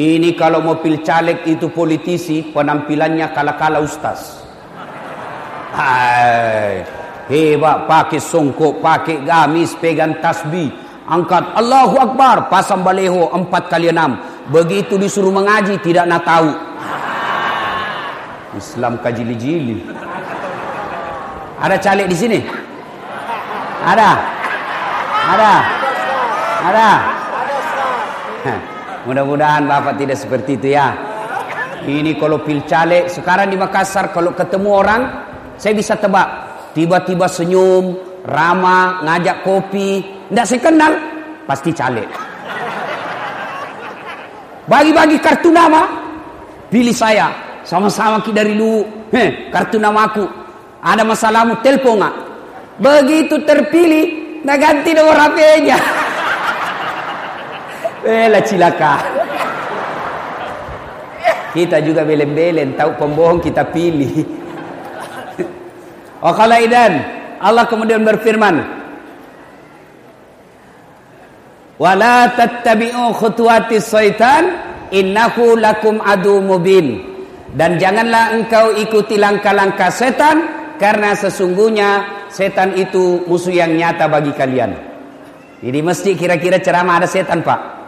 Ini kalau mau pil caleg itu politisi, penampilannya kala-kala ustaz. Hai, hebat pakai songkok, pakai gamis, pegang tasbih, angkat Allahu Akbar, pasang baleho empat kali enam. Begitu disuruh mengaji tidak nak tahu. Islam kajili-jili. Ada caleg di sini? Ada? Ada? Ada? Mudah-mudahan Bapak tidak seperti itu ya. Ini kalau pil caleg sekarang di Makassar kalau ketemu orang saya bisa tebak tiba-tiba senyum, ramah, ngajak kopi, tidak saya kenal pasti caleg. Bagi-bagi kartu nama, pilih saya sama-sama kita dari dulu. Heh, kartu namaku. Ada masalahmu telepon nggak? Begitu terpilih, nak ganti nomor HP-nya. Bela cilaka. Kita juga belen-belen tahu pembohong kita pilih. Kalau idan Allah kemudian berfirman, "Wala tattabi'u khutuwati syaitan innahu lakum adu mubin." Dan janganlah engkau ikuti langkah-langkah setan karena sesungguhnya setan itu musuh yang nyata bagi kalian. Jadi mesti kira-kira ceramah ada setan, Pak.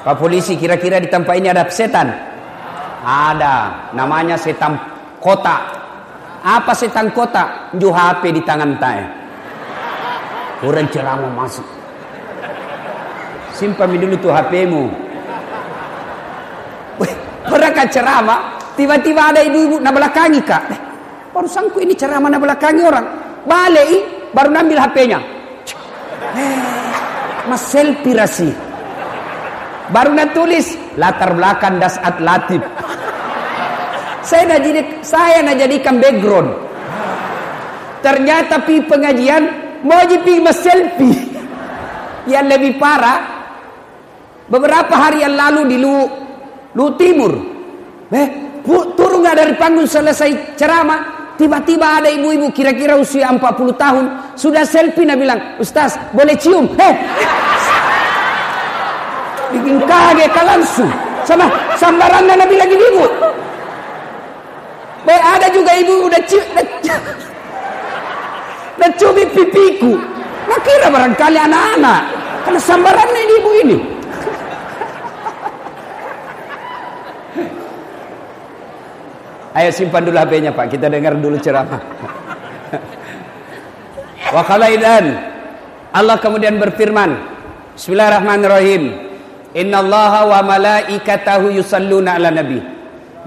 Pak polisi kira-kira di tempat ini ada setan? Ada. Namanya setan kota. Apa setan kota? Ju HP di tangan tae. Orang ceramah masuk. Simpan dulu tuh HPmu. Mereka ceramah, tiba-tiba ada ibu-ibu nak belakangi kak. Eh, barusanku ini ceramah nak belakangi orang. Balik, baru ambil HP-nya. Eh, mas selfie rasi. Baru nak tulis latar belakang dasat latif. Saya nak jadi saya nak jadikan background. Ternyata pi pengajian mau jadi mas selfie. Yang lebih parah beberapa hari yang lalu di Lu, Lu Timur. Eh, turun nggak dari panggung selesai ceramah, tiba-tiba ada ibu-ibu kira-kira usia 40 tahun sudah selfie nah bilang, "Ustaz, boleh cium?" Eh, kaget langsung. Sama sambaran Nabi lagi ibu Baik ada juga ibu udah cium udah cumi pipiku. Nah kira barangkali anak-anak. Karena sambaran ini ibu ini. Ayo simpan dulu HP-nya pak. Kita dengar dulu ceramah. Wa Allah kemudian berfirman. Bismillahirrahmanirrahim Inna Allah wa malaikatahu yusalluna ala nabi.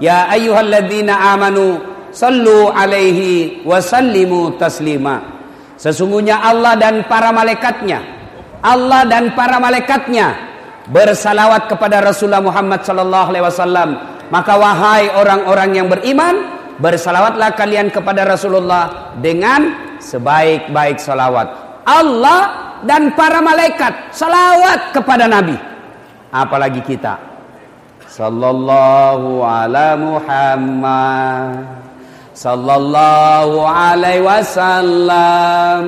Ya ayyuhalladzina amanu sallu alaihi wa sallimu taslima. Sesungguhnya Allah dan para malaikatnya Allah dan para malaikatnya bersalawat kepada Rasulullah Muhammad sallallahu alaihi wasallam. Maka wahai orang-orang yang beriman, bersalawatlah kalian kepada Rasulullah dengan sebaik-baik salawat. Allah dan para malaikat salawat kepada Nabi apalagi kita? Sallallahu ala Muhammad. Sallallahu alaihi wasallam.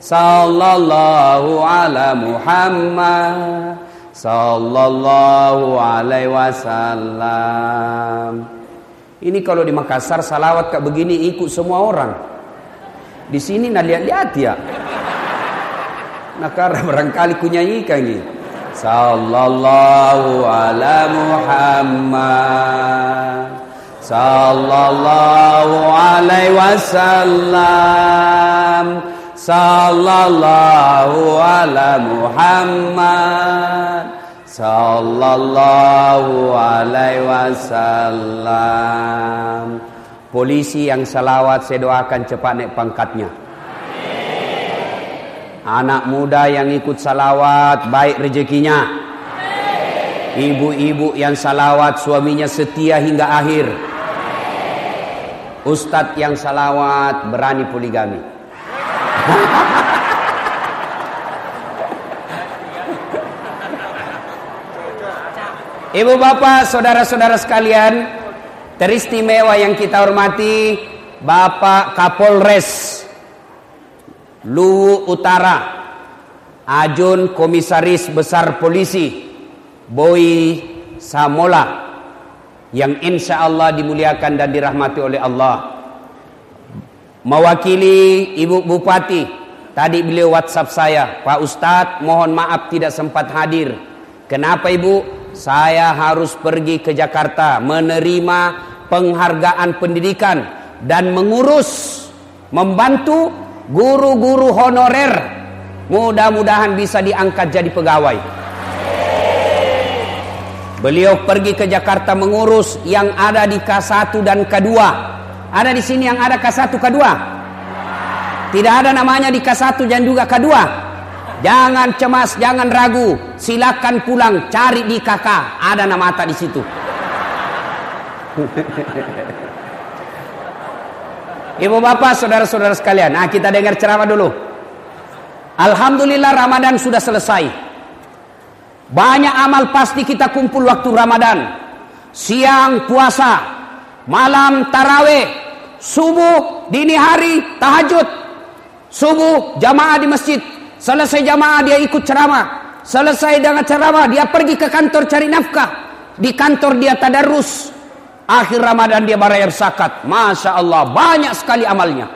Sallallahu ala Muhammad. Sallallahu alaihi wasallam. Ini kalau di Makassar salawat kayak begini ikut semua orang. Di sini nak lihat-lihat ya? Nah karena barangkali kunyanyikan ini sallallahu ala Muhammad. Sallallahu alaihi wasallam. Sallallahu ala Muhammad. Sallallahu alaihi wasallam. Polisi yang salawat saya doakan cepat naik pangkatnya Anak muda yang ikut salawat baik rezekinya. Ibu-ibu yang salawat suaminya setia hingga akhir. Ustadz yang salawat berani poligami. Ibu bapak, saudara-saudara sekalian, teristimewa yang kita hormati Bapak Kapolres Luwu Utara Ajun Komisaris Besar Polisi Boy Samola yang insya Allah dimuliakan dan dirahmati oleh Allah. Mewakili Ibu Bupati, tadi beliau WhatsApp saya, Pak Ustadz mohon maaf tidak sempat hadir. Kenapa Ibu? Saya harus pergi ke Jakarta menerima penghargaan pendidikan dan mengurus, membantu guru-guru honorer. Mudah-mudahan bisa diangkat jadi pegawai. Beliau pergi ke Jakarta mengurus yang ada di K1 dan K2. Ada di sini yang ada K1, K2? Tidak ada namanya di K1 dan juga K2. Jangan cemas, jangan ragu. Silakan pulang, cari di KK. Ada nama di situ. Ibu bapak, saudara-saudara sekalian. Nah kita dengar ceramah dulu. Alhamdulillah Ramadan sudah selesai. Banyak amal pasti kita kumpul waktu Ramadan. Siang puasa, malam taraweh, subuh dini hari tahajud. Subuh jamaah di masjid, selesai jamaah dia ikut ceramah. Selesai dengan ceramah dia pergi ke kantor cari nafkah. Di kantor dia tadarus. Akhir Ramadan dia bayar zakat. Masya Allah banyak sekali amalnya.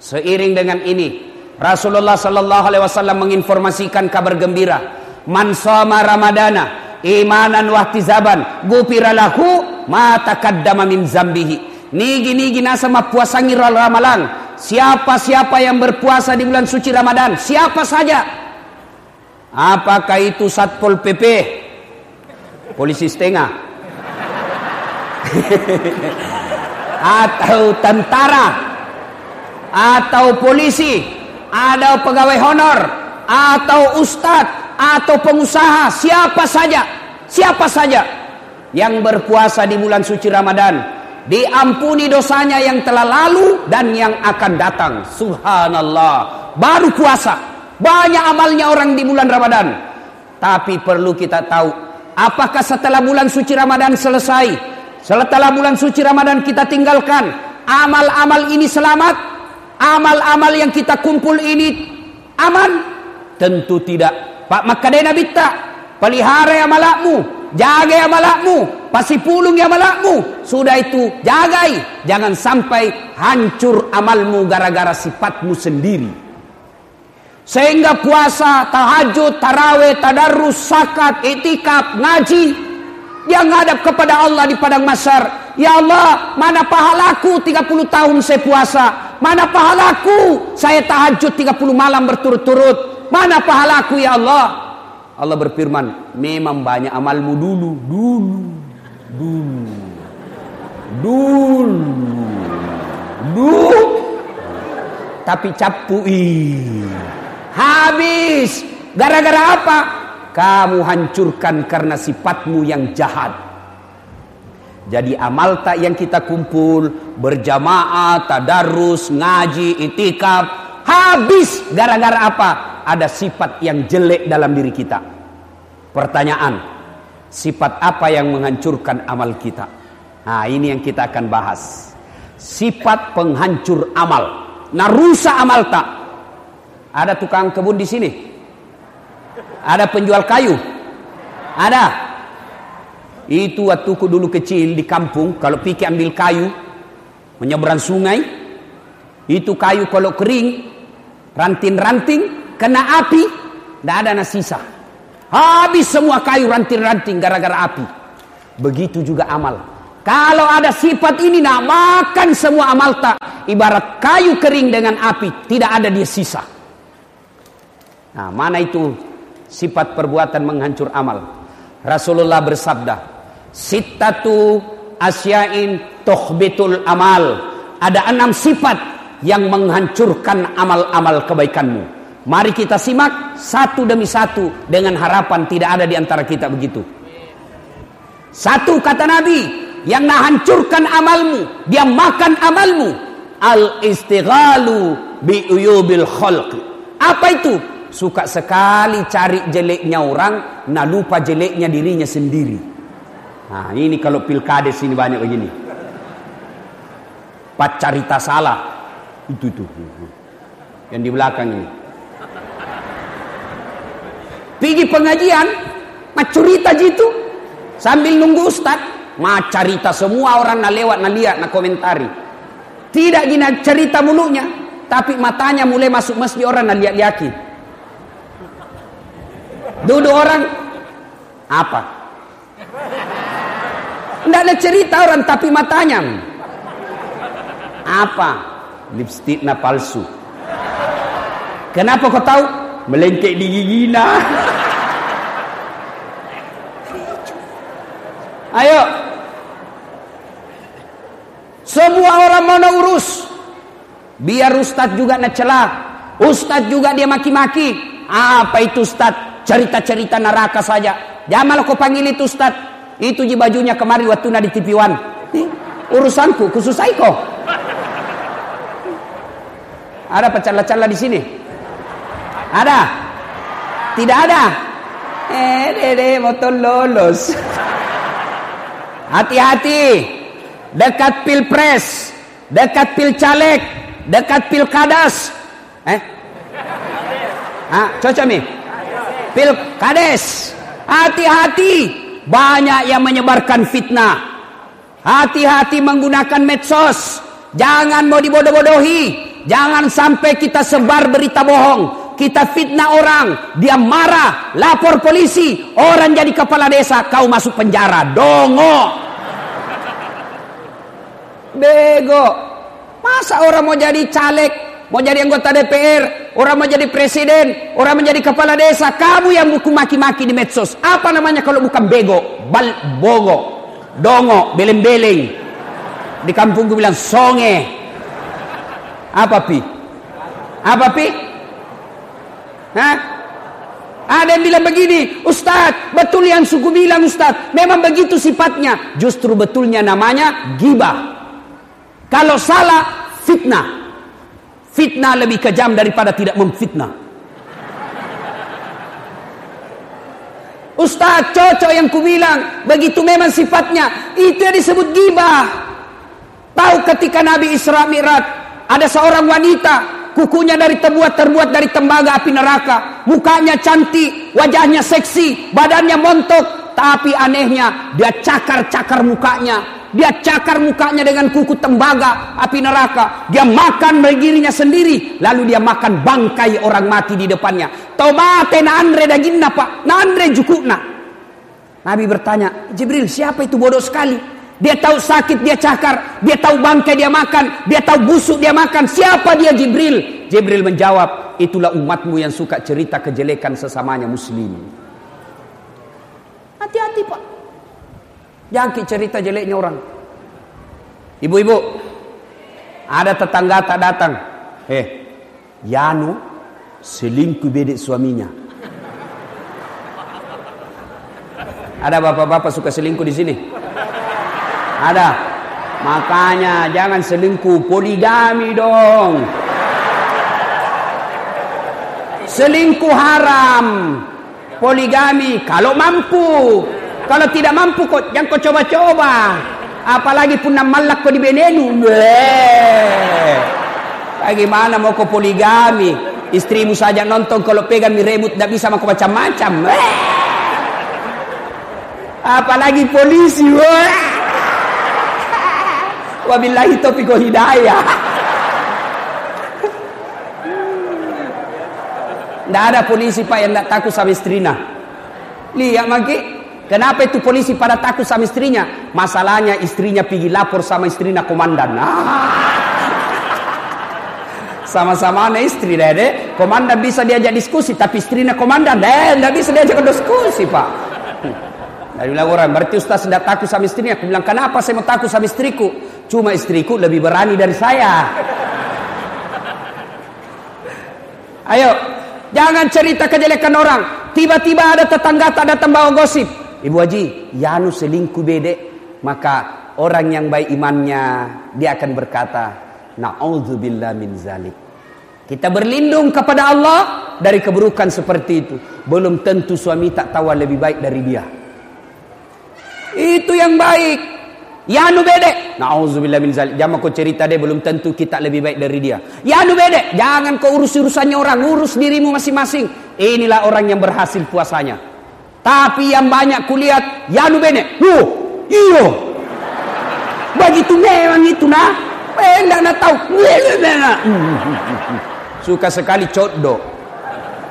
Seiring dengan ini Rasulullah Sallallahu Alaihi Wasallam menginformasikan kabar gembira. Man sama ramadana imanan wahtizaban gupira lahu ma taqaddama min zambihi. Nigi nigi nasa mapuasangi ramalan. Siapa-siapa yang berpuasa di bulan suci Ramadan siapa saja. Apakah itu Satpol PP polisi setengah atau tentara. Atau polisi. Ada pegawai honor. Atau ustadz. Atau pengusaha. Siapa saja. Siapa saja. Yang berpuasa di bulan suci Ramadan. Diampuni dosanya yang telah lalu dan yang akan datang. Subhanallah. Baru puasa. Banyak amalnya orang di bulan Ramadan. Tapi perlu kita tahu apakah setelah bulan suci Ramadan selesai setelah bulan suci Ramadan kita tinggalkan amal-amal ini selamat amal-amal yang kita kumpul ini aman tentu tidak Pak Makadena bitta pelihara ya malakmu, jaga ya malakmu, pasti pulung ya malakmu. Sudah itu jagai, jangan sampai hancur amalmu gara-gara sifatmu sendiri. Sehingga puasa, tahajud, taraweh, tadarus, sakat, itikaf, ngaji yang hadap kepada Allah di padang masyar. Ya Allah, mana pahalaku 30 tahun saya puasa? Mana pahalaku saya tahajud 30 malam berturut-turut? Mana pahalaku ya Allah? Allah berfirman, memang banyak amalmu dulu, dulu, dulu, dulu, dulu. Tapi capui, habis. Gara-gara apa? Kamu hancurkan karena sifatmu yang jahat. Jadi amal tak yang kita kumpul berjamaah, tadarus, ngaji, itikaf habis gara-gara apa? ada sifat yang jelek dalam diri kita. Pertanyaan, sifat apa yang menghancurkan amal kita? Nah, ini yang kita akan bahas. Sifat penghancur amal. Nah, rusak amal tak? Ada tukang kebun di sini? Ada penjual kayu? Ada. Itu waktu dulu kecil di kampung, kalau pikir ambil kayu, menyeberang sungai, itu kayu kalau kering, ranting-ranting, kena api, tidak ada nasisa. Habis semua kayu ranting-ranting gara-gara api. Begitu juga amal. Kalau ada sifat ini nak makan semua amal tak. Ibarat kayu kering dengan api. Tidak ada dia sisa. Nah mana itu sifat perbuatan menghancur amal. Rasulullah bersabda. Sittatu asyain tohbetul amal. Ada enam sifat yang menghancurkan amal-amal kebaikanmu. Mari kita simak satu demi satu dengan harapan tidak ada di antara kita begitu. Satu kata Nabi yang menghancurkan amalmu, dia makan amalmu. Al istighalu bi uyubil khalq. Apa itu? Suka sekali cari jeleknya orang, nah lupa jeleknya dirinya sendiri. Nah, ini kalau pilkades ini banyak begini. Pacarita salah. Itu tuh. Yang di belakang ini. Pergi pengajian, macurita gitu. Sambil nunggu ustad, ma cerita semua orang na lewat na lihat na komentari. Tidak gina cerita mulutnya, tapi matanya mulai masuk masjid orang na lihat-lihati. Duduk orang apa? Tidak ada cerita orang tapi matanya apa? Lipstick na palsu. Kenapa kau tahu? Melengkek di gigina. Ayo. Semua orang mau urus. Biar ustaz juga nak celah. Ustaz juga dia maki-maki. Apa itu ustaz? Cerita-cerita neraka saja. Malah kau panggil itu ustaz. Itu je bajunya kemarin waktu na di One. Urusanku khusus Aiko. Ada pecala-cala di sini? Ada? Tidak ada? Eh, dede, motor lolos. Hati-hati. Dekat pilpres, dekat pilcaleg, dekat pilkadas. Eh? Ah, cocok nih. Pilkades. Hati-hati. Banyak yang menyebarkan fitnah. Hati-hati menggunakan medsos. Jangan mau dibodoh-bodohi. Jangan sampai kita sebar berita bohong. Kita fitnah orang. Dia marah. Lapor polisi. Orang jadi kepala desa. Kau masuk penjara. Dongo. Bego. Masa orang mau jadi caleg, mau jadi anggota DPR, orang mau jadi presiden, orang menjadi kepala desa, kamu yang buku maki-maki di medsos. Apa namanya kalau bukan bego? Bal bogo, dongo, beleng-beleng. Di kampungku bilang songe. Apa pi? Apa pi? Hah? Ada yang bilang begini, Ustadz, betul yang suku bilang Ustadz, memang begitu sifatnya. Justru betulnya namanya gibah. Kalau salah, fitnah. Fitnah lebih kejam daripada tidak memfitnah. Ustaz cocok yang ku bilang. Begitu memang sifatnya. Itu yang disebut gibah. Tahu ketika Nabi Isra Mi'raj. Ada seorang wanita. Kukunya dari terbuat terbuat dari tembaga api neraka. Mukanya cantik. Wajahnya seksi. Badannya montok. Tapi anehnya dia cakar-cakar mukanya dia cakar mukanya dengan kuku tembaga api neraka. Dia makan dirinya sendiri. Lalu dia makan bangkai orang mati di depannya. Tomate na andre daginna pak. Na andre. Nabi bertanya, Jibril siapa itu bodoh sekali? Dia tahu sakit dia cakar. Dia tahu bangkai dia makan. Dia tahu busuk dia makan. Siapa dia Jibril? Jibril menjawab, itulah umatmu yang suka cerita kejelekan sesamanya muslim. Hati-hati pak. Jangan cerita jeleknya orang. Ibu-ibu, ada tetangga tak datang. Eh, Yano selingkuh bedek suaminya. Ada bapak-bapak suka selingkuh di sini? Ada. Makanya jangan selingkuh, poligami dong. Selingkuh haram. Poligami kalau mampu. Kalau tidak mampu kok jangan kau coba-coba. Apalagi pun malak kau di benenu. Bagaimana mau kau poligami? Istrimu saja nonton kalau pegang mi remote tidak bisa mau macam-macam. Apalagi polisi. Wabillahi taufiq hidayah. Tidak ada polisi pak yang tidak takut sama istrinya. Lihat maki. Kenapa itu polisi pada takut sama istrinya? Masalahnya istrinya pergi lapor sama istrinya komandan. Sama-sama nah istri deh, deh. Komandan bisa diajak diskusi, tapi istrinya komandan deh, tidak bisa diajak diskusi pak. Dari bilang orang, berarti Ustaz tidak takut sama istrinya. Aku bilang, kenapa saya mau takut sama istriku? Cuma istriku lebih berani dari saya. Ayo, jangan cerita kejelekan orang. Tiba-tiba ada tetangga tak datang bawa gosip. Ibu Haji, Yanu selingkuh bedek, maka orang yang baik imannya dia akan berkata, Na'udzubillah min zalik. Kita berlindung kepada Allah dari keburukan seperti itu. Belum tentu suami tak tahu lebih baik dari dia. Itu yang baik. Yanu bedek. Na'udzubillah min zalik. Jangan kau cerita dia belum tentu kita lebih baik dari dia. Yanu bedek. Jangan kau urus urusannya orang. Urus dirimu masing-masing. Inilah orang yang berhasil puasanya. Tapi yang banyak kulihat, ya nu bene. Yo, iyo. Begitu memang itu nah. Enggak nak tahu. Suka sekali codo.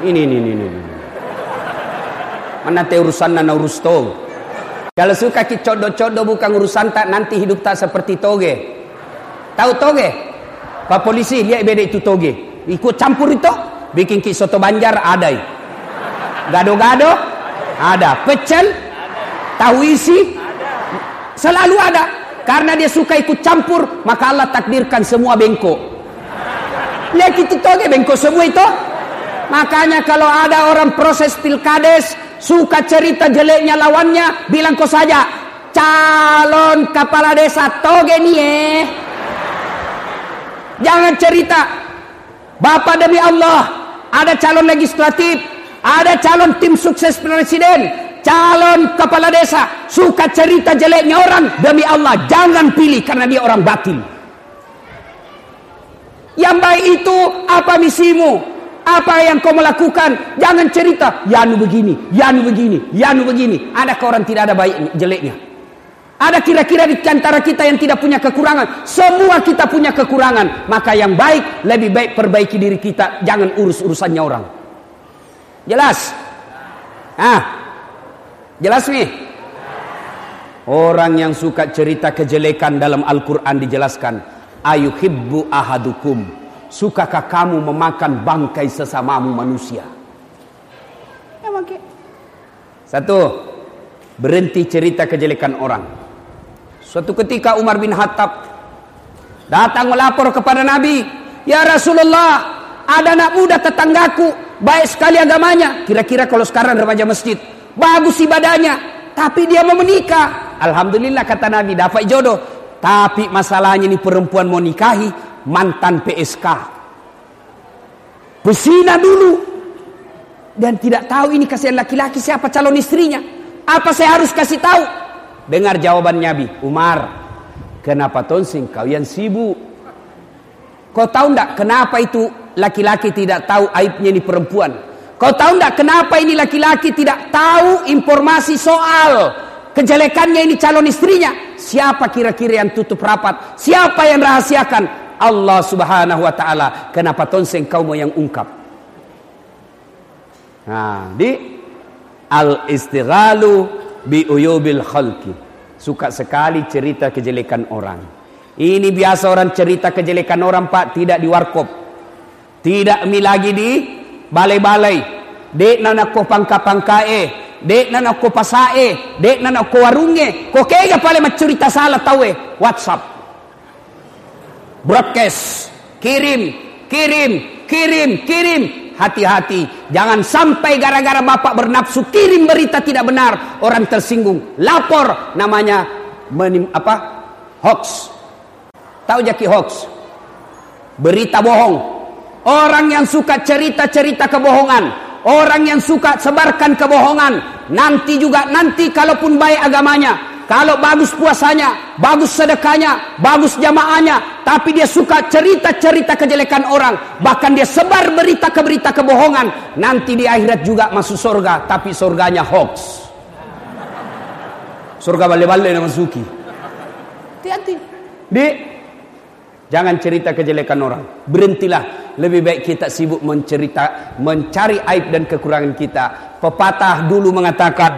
Ini, ini, ini, ini. Mana te urusan na urus. Kalau suka ki codo-codo bukan urusan tak nanti hidup tak seperti toge. Tahu toge? Pak polisi lihat beda itu toge. Ikut campur itu, bikin ki soto banjar ada. Gado-gado ada. Pecel, tahu isi, selalu ada. Karena dia suka ikut campur, maka Allah takdirkan semua bengkok. Lihat itu toge bengkok semua itu. Makanya kalau ada orang proses pilkades suka cerita jeleknya lawannya, bilang kau saja calon kepala desa toge nih eh. Jangan cerita. Bapak demi Allah, ada calon legislatif, ada calon tim sukses presiden, calon kepala desa, suka cerita jeleknya orang, demi Allah jangan pilih karena dia orang batin. Yang baik itu apa misimu? Apa yang kau melakukan? Jangan cerita, Yanu begini, Yanu begini, Yanu begini. Ada orang tidak ada baik jeleknya? Ada kira-kira di antara kita yang tidak punya kekurangan. Semua kita punya kekurangan. Maka yang baik, lebih baik perbaiki diri kita. Jangan urus-urusannya orang. Jelas? Ah, jelas nih? Orang yang suka cerita kejelekan dalam Al-Quran dijelaskan. Ayuhibbu ahadukum Sukakah kamu memakan bangkai sesamamu manusia? Ya. Satu, berhenti cerita kejelekan orang. Suatu ketika Umar bin Khattab datang melapor kepada Nabi, "Ya Rasulullah, ada anak muda tetanggaku, baik sekali agamanya. Kira-kira kalau sekarang remaja masjid, bagus ibadahnya, tapi dia mau menikah. Alhamdulillah kata Nabi, dapat jodoh. Tapi masalahnya ini perempuan mau nikahi, mantan PSK. Bersina dulu. Dan tidak tahu ini kasihan laki-laki siapa calon istrinya. Apa saya harus kasih tahu? Dengar jawaban Nabi. Umar, kenapa tonsing kau yang sibuk? Kau tahu enggak kenapa itu laki-laki tidak tahu aibnya ini perempuan? Kau tahu enggak kenapa ini laki-laki tidak tahu informasi soal kejelekannya ini calon istrinya? Siapa kira-kira yang tutup rapat? Siapa yang rahasiakan? Allah subhanahu wa ta'ala kenapa tonseng kau mau yang ungkap nah di al istighalu bi uyubil khalqi suka sekali cerita kejelekan orang ini biasa orang cerita kejelekan orang pak tidak di warkop. Tidak mi lagi di balai-balai. Dek nana ko pangka-pangkae dek nana ko pasae dek nana ko warunge. Ko kega pale cerita salah tawe. Whatsapp. Broadcast, kirim, kirim, kirim, kirim. Hati-hati, jangan sampai gara-gara bapak bernafsu kirim berita tidak benar, orang tersinggung, lapor namanya menim, apa? hoax. Tahu jaki hoax? Berita bohong. Orang yang suka cerita-cerita kebohongan, orang yang suka sebarkan kebohongan, nanti juga nanti kalaupun baik agamanya, kalau bagus puasanya, bagus sedekahnya, bagus jamaahnya, tapi dia suka cerita-cerita kejelekan orang, bahkan dia sebar berita ke berita kebohongan, nanti di akhirat juga masuk surga, tapi surganya hoax. Surga bale-bale nama suki. Hati-hati. Di Jangan cerita kejelekan orang. Berhentilah. Lebih baik kita sibuk mencerita, mencari aib dan kekurangan kita. Pepatah dulu mengatakan,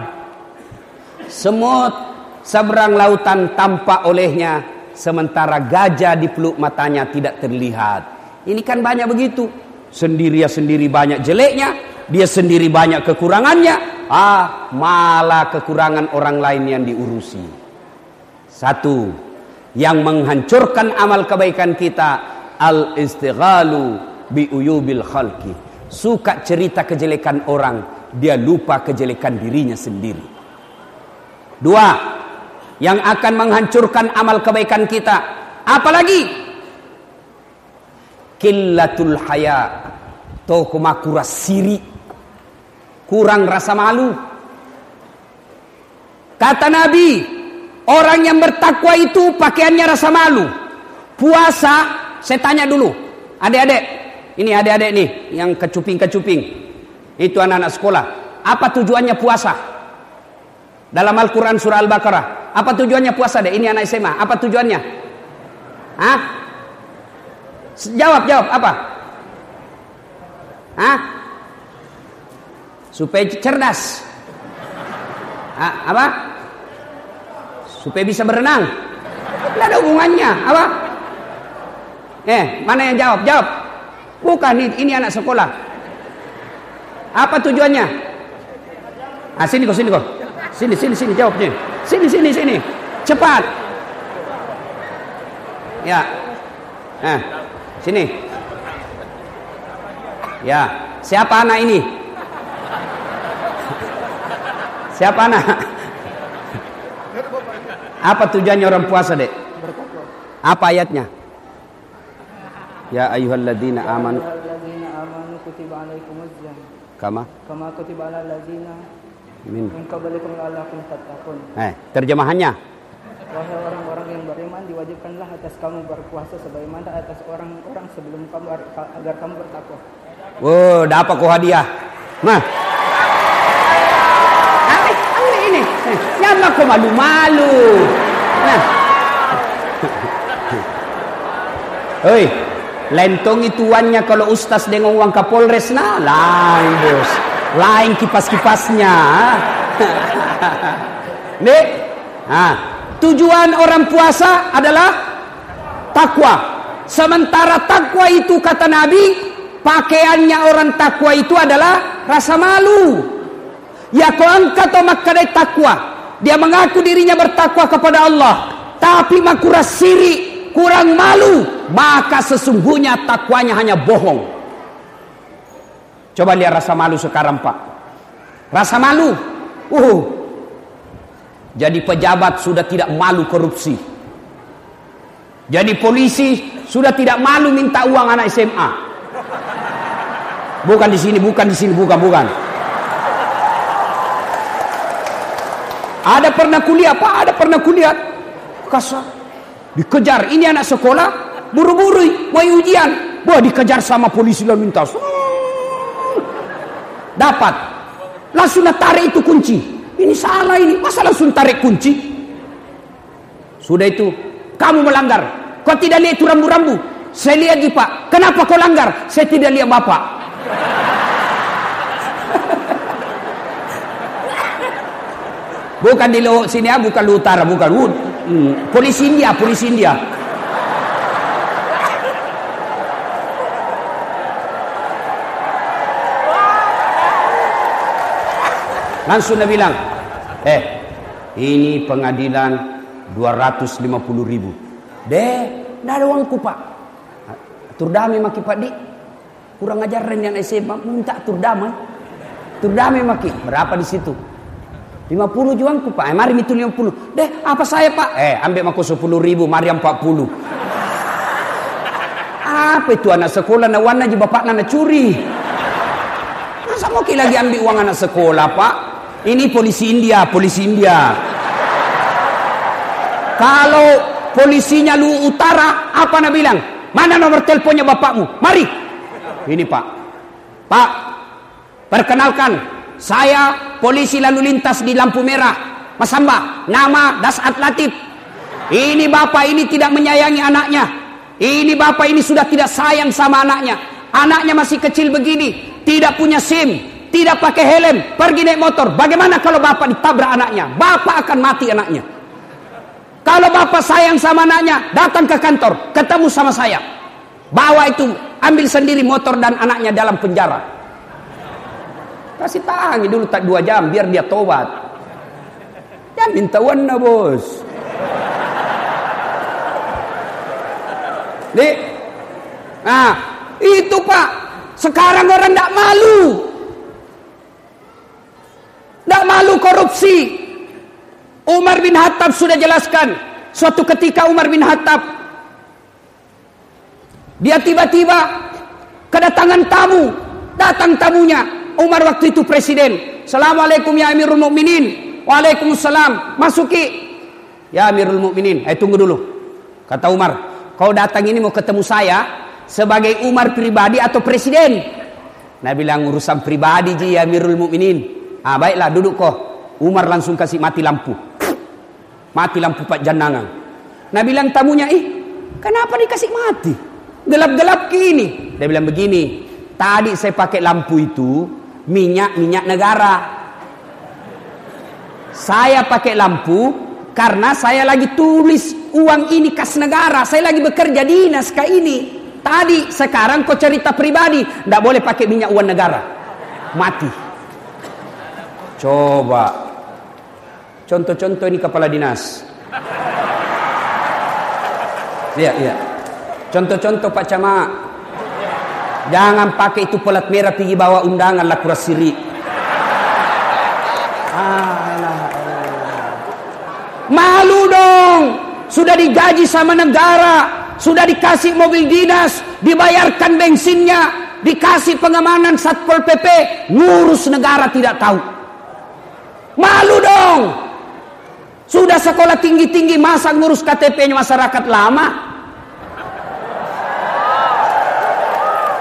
semut Seberang lautan tampak olehnya, sementara gajah di peluk matanya tidak terlihat. Ini kan banyak begitu. Sendiri sendiri banyak jeleknya, dia sendiri banyak kekurangannya. Ah, malah kekurangan orang lain yang diurusi. Satu, yang menghancurkan amal kebaikan kita al istighalu bi uyubil khalqi. Suka cerita kejelekan orang, dia lupa kejelekan dirinya sendiri. Dua, yang akan menghancurkan amal kebaikan kita. Apalagi killatul haya tokuma kuras siri kurang rasa malu. Kata Nabi, orang yang bertakwa itu pakaiannya rasa malu. Puasa, saya tanya dulu, adik-adik, ini adik-adik nih yang kecuping-kecuping. Itu anak-anak sekolah. Apa tujuannya puasa? Dalam Al-Quran surah Al-Baqarah. Apa tujuannya puasa deh? Ini anak SMA. Apa tujuannya? Hah? Jawab, jawab. Apa? Hah? Supaya cerdas. Hah? Apa? Supaya bisa berenang. Tidak ada hubungannya. Apa? Eh, mana yang jawab? Jawab. Bukan, ini, ini anak sekolah. Apa tujuannya? Ah, sini kok, sini kok. Sini, sini, sini, jawabnya. Sini, sini, sini. Cepat. Ya. Nah, sini. Ya, siapa anak ini? Siapa anak? Apa tujuannya orang puasa, Dek? Apa ayatnya? Ya ayyuhalladzina amanu kama kama kutiba ala ladzina min min qablikum la'allakum tattaqun. Eh, terjemahannya. Wahai orang-orang yang beriman diwajibkanlah atas kamu berpuasa sebagaimana atas orang-orang sebelum kamu agar kamu bertakwa. Wow, dapat kau hadiah. Nah. Ini. Nyama kau malu-malu. Nah. Hei, lentong ituannya kalau ustaz dengan uang kapolres nah lain bos. Lain kipas-kipasnya. Nih, nah, tujuan orang puasa adalah takwa. Sementara takwa itu kata Nabi, pakaiannya orang takwa itu adalah rasa malu. Ya kau angkat dari takwa. Dia mengaku dirinya bertakwa kepada Allah, tapi makuras siri, kurang malu, maka sesungguhnya takwanya hanya bohong. Coba lihat rasa malu sekarang Pak. Rasa malu. Uh. Jadi pejabat sudah tidak malu korupsi. Jadi polisi sudah tidak malu minta uang anak SMA. Bukan di sini, bukan di sini, bukan, bukan. Ada pernah kuliah, Pak, ada pernah kuliah. Kasar. Dikejar, ini anak sekolah, buru-buru mau ujian. Wah, dikejar sama polisi lalu lintas. Dapat. Langsung tarik itu kunci. Ini salah ini, masa langsung tarik kunci? Sudah itu, kamu melanggar. Kau tidak lihat itu rambu-rambu. Saya lihat di pak. Kenapa kau langgar? Saya tidak lihat bapak. Bukan di sini ya, bukan lu utara, bukan. Hmm, polisi India, polisi India. Langsung dia bilang, eh ini pengadilan 250 ribu. Deh, tidak ada uangku pak. Turdame maki pak di. Kurang ajar yang SMA minta turdame. Turdame maki. Berapa di situ? 50 juangku pak. Eh, mari itu 50. Deh, apa saya pak? Eh, ambil maku 10 ribu, mari 40. Apa itu anak sekolah na warna je bapak na curi? Masa mau lagi ambil uang anak sekolah pak? Ini polisi India, polisi India. Kalau polisinya lu utara, apa nak bilang? Mana nomor teleponnya bapakmu? Mari. Ini pak. Pak, perkenalkan. Saya polisi lalu lintas di lampu merah. Mas Hamba, nama Dasat Latif. Ini bapak ini tidak menyayangi anaknya. Ini bapak ini sudah tidak sayang sama anaknya. Anaknya masih kecil begini. Tidak punya SIM tidak pakai helm, pergi naik motor. Bagaimana kalau bapak ditabrak anaknya? Bapak akan mati anaknya. Kalau bapak sayang sama anaknya, datang ke kantor, ketemu sama saya. Bawa itu, ambil sendiri motor dan anaknya dalam penjara. Kasih tahan dulu tak dua jam, biar dia tobat. Ya minta warna bos. Nih, nah itu pak. Sekarang orang tidak malu. Tidak malu korupsi. Umar bin Hattab sudah jelaskan. Suatu ketika Umar bin Hattab. Dia tiba-tiba kedatangan tamu. Datang tamunya. Umar waktu itu presiden. Assalamualaikum ya Amirul Mukminin. Waalaikumsalam. Masuki. Ya Amirul Mukminin. Eh tunggu dulu. Kata Umar. Kau datang ini mau ketemu saya. Sebagai Umar pribadi atau presiden. Nah bilang urusan pribadi ji ya Amirul Mukminin. Ah baiklah duduk kok. Umar langsung kasih mati lampu. Mati lampu Pak Janangan. Nah bilang tamunya, ih kenapa dikasih mati? Gelap-gelap gini. Dia bilang begini, tadi saya pakai lampu itu minyak-minyak negara. Saya pakai lampu karena saya lagi tulis uang ini kas negara. Saya lagi bekerja dinas kayak ini. Tadi, sekarang kau cerita pribadi. Tidak boleh pakai minyak uang negara. Mati. Coba. Contoh-contoh ini kepala dinas. Iya, iya. Contoh-contoh Pak Camat. Jangan pakai itu pelat merah pergi bawa undangan lah kuras siri. Malu dong. Sudah digaji sama negara. Sudah dikasih mobil dinas. Dibayarkan bensinnya. Dikasih pengamanan Satpol PP. Ngurus negara tidak tahu. Malu dong. Sudah sekolah tinggi-tinggi masa ngurus KTP-nya masyarakat lama.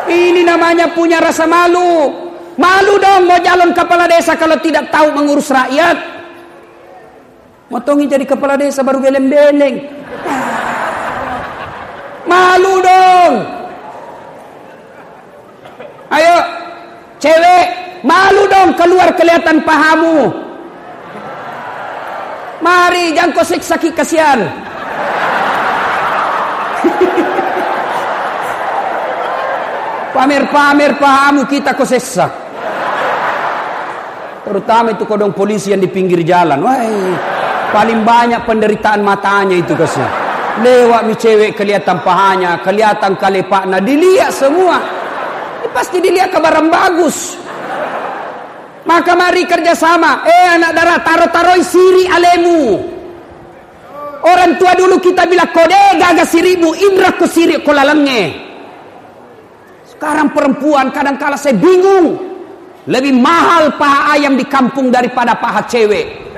Ini namanya punya rasa malu. Malu dong mau calon kepala desa kalau tidak tahu mengurus rakyat. Motongi jadi kepala desa baru beleng-beleng. Malu dong. Ayo, cewek, malu dong keluar kelihatan pahamu. Mari jangan kau siksa kasihan. Pamer-pamer pahamu kita kau siksa. Terutama itu kodong polisi yang di pinggir jalan. Wah, paling banyak penderitaan matanya itu kasih. Lewat mi cewek kelihatan pahanya, kelihatan kalepaknya, dilihat semua. Ini pasti dilihat kabaran bagus. Maka mari kerjasama. Eh anak darah taruh-taruh siri alemu. Orang tua dulu kita bilang kode gaga sirimu indra ku siri kolalenge. Sekarang perempuan kadang kala saya bingung. Lebih mahal paha ayam di kampung daripada paha cewek.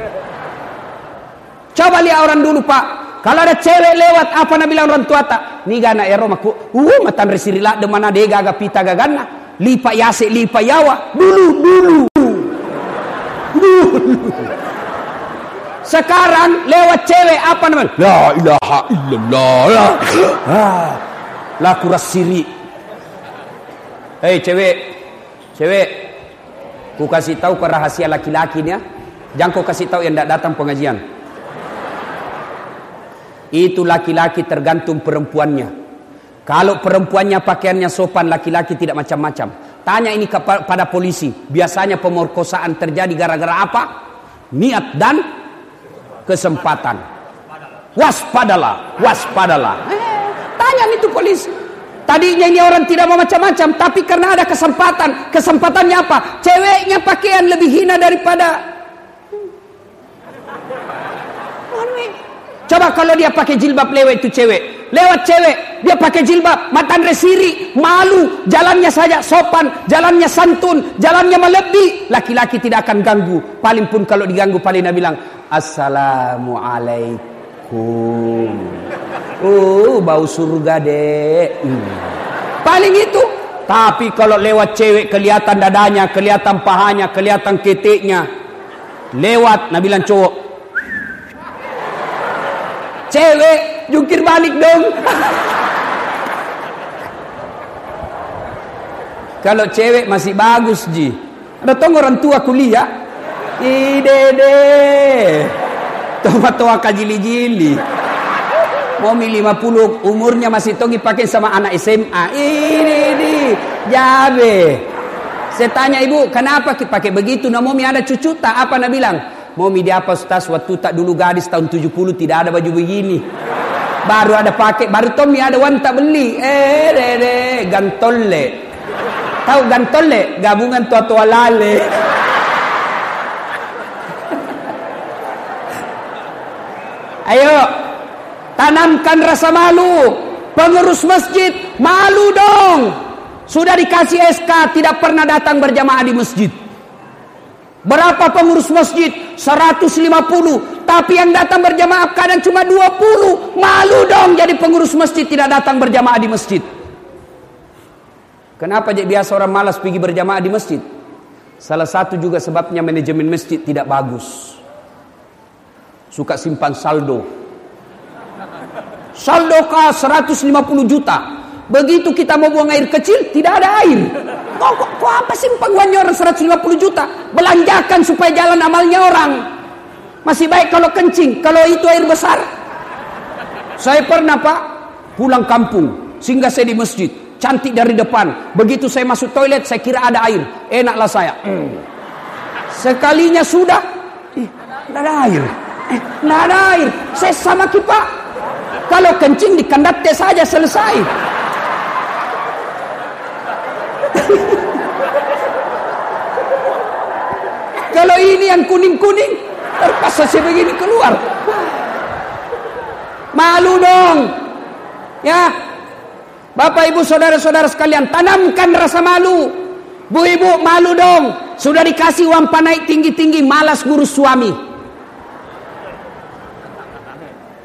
Coba lihat orang dulu pak. Kalau ada cewek lewat apa nak bilang orang tua tak? Ni gana ero maku. Uh matan resirila de mana de gaga pita gagana. Lipa yase lipa yawa. Dulu dulu. Sekarang lewat cewek apa namanya? La ilaha illallah. La, ah, la kuras siri. Hei cewek, cewek, ku kasih tahu ke rahasia laki-laki ya. Jangan kau kasih tahu yang tidak datang pengajian. Itu laki-laki tergantung perempuannya. Kalau perempuannya pakaiannya sopan, laki-laki tidak macam-macam. Tanya ini kepada polisi. Biasanya pemerkosaan terjadi gara-gara apa? Niat dan kesempatan. Waspadalah, waspadalah. Eh, tanya itu polisi. Tadinya ini orang tidak mau macam-macam, tapi karena ada kesempatan, kesempatannya apa? Ceweknya pakaian lebih hina daripada Coba kalau dia pakai jilbab lewat itu cewek. Lewat cewek, dia pakai jilbab, matan resiri, malu, jalannya saja sopan, jalannya santun, jalannya melebih. Laki-laki tidak akan ganggu. Paling pun kalau diganggu paling dia bilang, Assalamualaikum. Oh, bau surga deh. Hmm. Paling itu. Tapi kalau lewat cewek kelihatan dadanya, kelihatan pahanya, kelihatan keteknya. Lewat, Nabi bilang cowok, Cewek jungkir balik dong. Kalau cewek masih bagus ji. Ada tong orang tua kuliah. Ide deh. Toa-toa kajili-jili. Momi 50 umurnya masih tongi pakai sama anak SMA. Ini ini jabe. Saya tanya ibu, kenapa kita pakai begitu? Nah momi ada cucu tak? Apa nak bilang? Mau media apa Ustaz waktu tak dulu gadis tahun 70 tidak ada baju begini. Baru ada pakai, baru Tommy ada wan tak beli. Eh, deh, deh, gantolle. Tahu gantolle? Gabungan tua-tua lale. Ayo, tanamkan rasa malu. Pengurus masjid, malu dong. Sudah dikasih SK, tidak pernah datang berjamaah di masjid. Berapa pengurus masjid? 150. Tapi yang datang berjamaah kadang cuma 20. Malu dong jadi pengurus masjid tidak datang berjamaah di masjid. Kenapa jadi biasa orang malas pergi berjamaah di masjid? Salah satu juga sebabnya manajemen masjid tidak bagus. Suka simpan saldo. Saldo kah 150 juta. Begitu kita mau buang air kecil, tidak ada air. Kok, kok, kok apa simpan uangnya orang 150 juta? Belanjakan supaya jalan amalnya orang. Masih baik kalau kencing, kalau itu air besar. Saya pernah pak, pulang kampung, sehingga saya di masjid cantik dari depan. Begitu saya masuk toilet, saya kira ada air. Enaklah saya. Hmm. Sekalinya sudah, eh, ada air. Eh, ada air. Saya sama kipa. Kalau kencing di kandate saja selesai. Kalau ini yang kuning-kuning, terpaksa begini keluar. Malu dong. Ya, Bapak ibu saudara-saudara sekalian tanamkan rasa malu. Bu ibu malu dong. Sudah dikasih uang naik tinggi-tinggi malas ngurus suami.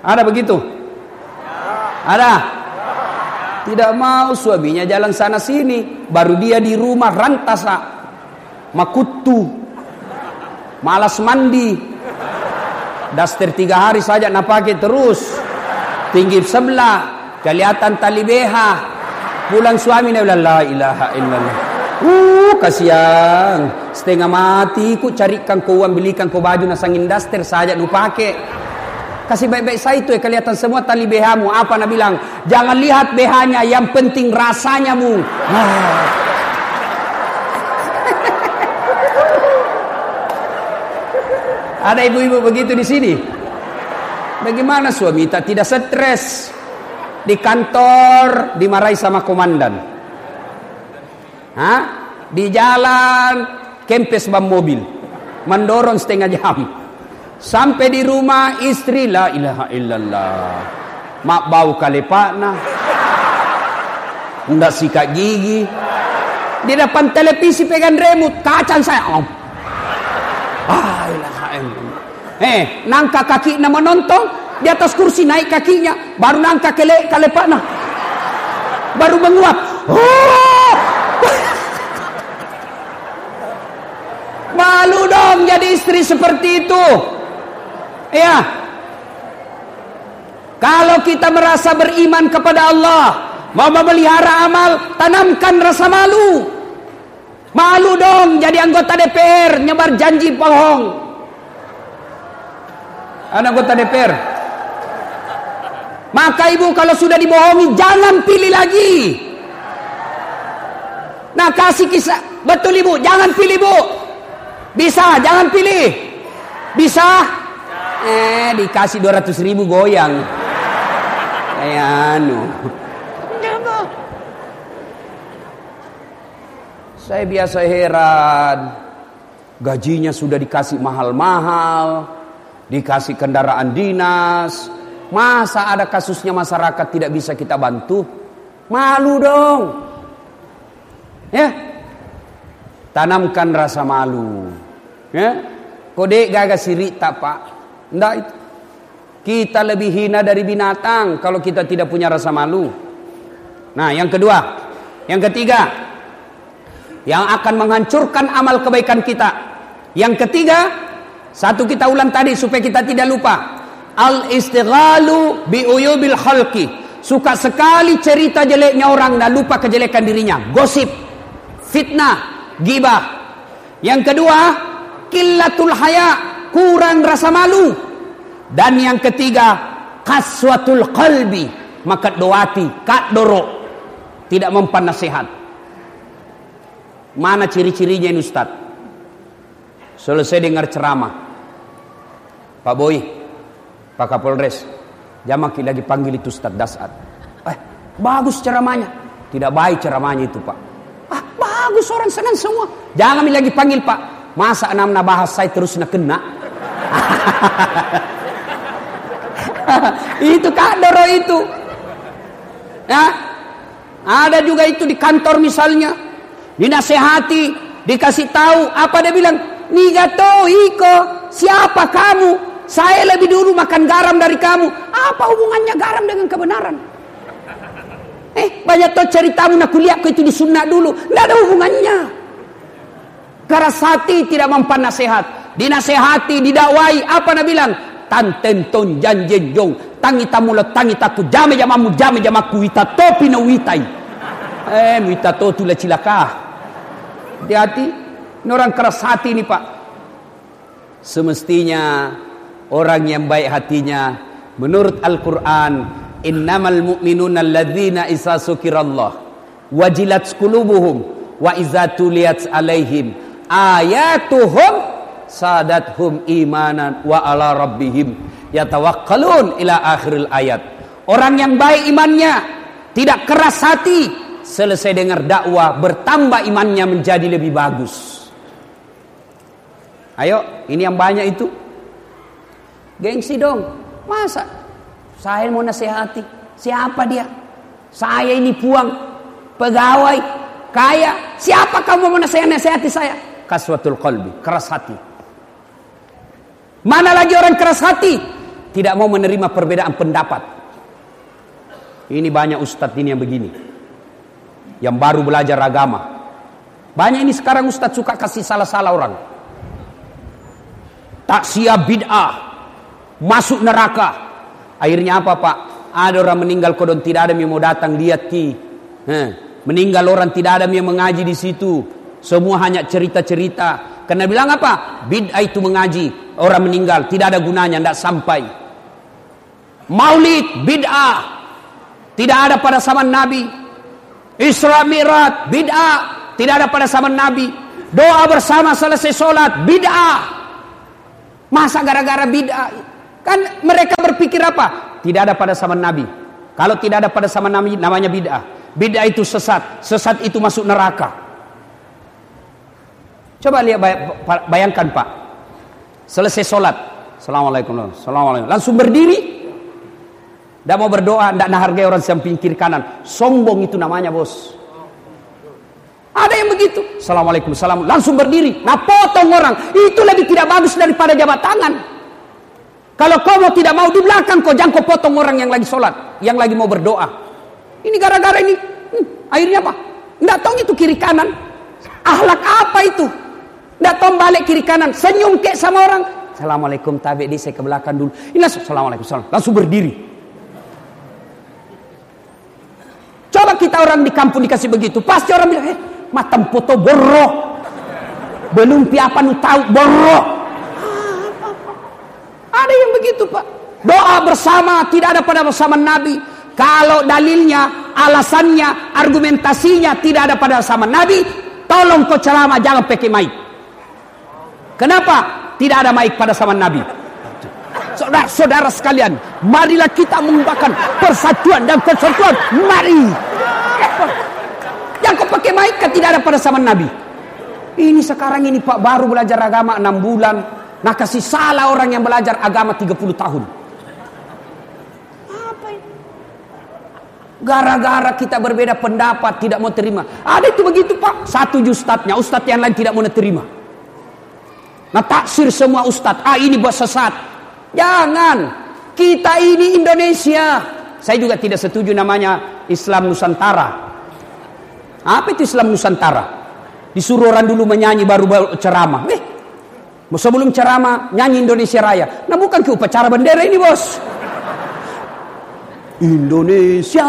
Ada begitu? Ada? Tidak mau suaminya jalan sana sini. Baru dia di rumah rantasa. Makutu. Malas mandi. Daster tiga hari saja nak pakai terus. Tinggi sebelah kelihatan tali beha pulang suami dia bilang la ilaha illallah uh kasihan setengah mati ku carikan kau belikan kau baju nasangin daster saja nu pakai kasih baik-baik saya itu ya kelihatan semua tali behamu apa nak bilang jangan lihat behanya yang penting rasanya mu ah. ada ibu-ibu begitu di sini bagaimana suami tak tidak stres di kantor dimarahi sama komandan. Hah? Di jalan kempes bam mobil. Mendorong setengah jam. Sampai di rumah istri la ilaha illallah. Mak bau kalepakna. Enggak sikat gigi. Di depan televisi pegang remote kacang saya. Oh. Ah, ilaha illallah. Eh, nangka kaki nama nonton di atas kursi naik kakinya baru nangka kele kalepana baru menguap oh! malu dong jadi istri seperti itu ya kalau kita merasa beriman kepada Allah mau memelihara amal tanamkan rasa malu malu dong jadi anggota DPR nyebar janji bohong anak anggota DPR maka ibu kalau sudah dibohongi jangan pilih lagi. Nah kasih kisah betul ibu jangan pilih bu. Bisa jangan pilih. Bisa. Eh dikasih 200 ribu goyang. Kayak anu. Saya biasa heran. Gajinya sudah dikasih mahal-mahal. Dikasih kendaraan dinas Masa ada kasusnya masyarakat tidak bisa kita bantu? Malu dong. Ya. Tanamkan rasa malu. Ya. Kode gagal sirik tak pak. Enggak itu. Kita lebih hina dari binatang kalau kita tidak punya rasa malu. Nah, yang kedua, yang ketiga, yang akan menghancurkan amal kebaikan kita. Yang ketiga, satu kita ulang tadi supaya kita tidak lupa al istighalu bi uyubil khalqi suka sekali cerita jeleknya orang dan lupa kejelekan dirinya gosip fitnah gibah yang kedua killatul haya kurang rasa malu dan yang ketiga kaswatul qalbi maka doati kak doro tidak mempan nasihat mana ciri-cirinya ini Ustaz selesai dengar ceramah Pak Boy Pak Kapolres, Jamaki lagi panggil itu Ustaz Dasat. Eh, bagus ceramahnya. Tidak baik ceramahnya itu Pak. Ah, bagus orang senang semua. Jangan lagi panggil Pak. Masa enam na bahas saya terus nak kena. itu kadero itu. Ya. Ada juga itu di kantor misalnya. Dinasehati, dikasih tahu apa dia bilang? Nigato iko, siapa kamu? Saya lebih dulu makan garam dari kamu. Apa hubungannya garam dengan kebenaran? Eh, banyak tuh ceritamu nak kuliah itu di sunnah dulu. Tidak ada hubungannya. Keras hati tidak mempan nasihat. Dinasehati, didakwai. Apa Nabi bilang? Tan tenton janjen jong. Tangi tamulo tangi tatu. Jame jamamu jame jamaku. Wita topi no witai. Eh, wita to tu cilaka. Hati-hati. Ini orang keras hati ini pak. Semestinya orang yang baik hatinya menurut Al-Quran innamal mu'minuna alladzina isa sukirallah wajilat qulubuhum wa iza tuliyat alaihim ayatuhum sadathum imanan wa ala rabbihim yatawakkalun ila akhiril ayat orang yang baik imannya tidak keras hati selesai dengar dakwah bertambah imannya menjadi lebih bagus ayo ini yang banyak itu gengsi dong Masa saya mau nasihati? Siapa dia? Saya ini puang, pegawai, kaya. Siapa kamu mau nasihati, saya? Kaswatul qalbi, keras hati. Mana lagi orang keras hati? Tidak mau menerima perbedaan pendapat. Ini banyak ustadz ini yang begini. Yang baru belajar agama. Banyak ini sekarang ustadz suka kasih salah-salah orang. Tak siap bid'ah masuk neraka. Akhirnya apa pak? Ada orang meninggal kodon tidak ada yang mau datang lihat ki. Meninggal orang tidak ada yang mengaji di situ. Semua hanya cerita-cerita. Karena bilang apa? Bid'ah itu mengaji. Orang meninggal tidak ada gunanya, tidak sampai. Maulid bid'ah. Tidak ada pada zaman Nabi. Isra Mi'raj bid'ah. Tidak ada pada zaman Nabi. Doa bersama selesai sholat bid'ah. Masa gara-gara bid'ah? Kan mereka berpikir apa? Tidak ada pada zaman Nabi. Kalau tidak ada pada zaman Nabi namanya bid'ah. Bid'ah itu sesat. Sesat itu masuk neraka. Coba lihat bayangkan Pak. Selesai sholat. Assalamualaikum. Assalamualaikum. Langsung berdiri. Tidak mau berdoa. Tidak menghargai orang samping kiri kanan. Sombong itu namanya bos. Ada yang begitu. Assalamualaikum. Salam. Langsung berdiri. Nah potong orang. Itu lebih tidak bagus daripada jabat tangan. Kalau kau mau tidak mau di belakang kau jangan kau potong orang yang lagi sholat, yang lagi mau berdoa. Ini gara-gara ini. Hmm, akhirnya apa? Tidak tahu itu kiri kanan. Ahlak apa itu? Tahu balik kiri kanan. Senyum kek sama orang. Assalamualaikum tabi di saya ke belakang dulu. Ini langsung assalamualaikum salam. Langsung berdiri. Coba kita orang di kampung dikasih begitu. Pasti orang bilang, eh, matam foto borok. Belum piapa nu tahu borok. Ada yang begitu Pak. Doa bersama tidak ada pada bersama Nabi. Kalau dalilnya, alasannya, argumentasinya tidak ada pada zaman Nabi, tolong kau ceramah jangan pakai mic. Kenapa? Tidak ada mic pada zaman Nabi. Saudara-saudara sekalian, marilah kita mengubahkan persatuan dan kesatuan. Mari. Yang kau pakai mic kan tidak ada pada zaman Nabi. Ini sekarang ini Pak baru belajar agama 6 bulan, Nah kasih salah orang yang belajar agama 30 tahun. Apa? Gara-gara kita berbeda pendapat tidak mau terima. Ada itu begitu pak. Satu ustadznya, ustadz yang lain tidak mau terima. Nah taksir semua ustadz. Ah ini buat sesat. Jangan. Kita ini Indonesia. Saya juga tidak setuju namanya Islam Nusantara. Apa itu Islam Nusantara? Disuruh orang dulu menyanyi baru ceramah. Eh, Sebelum ceramah nyanyi Indonesia Raya. Nah bukan ke upacara bendera ini bos. Indonesia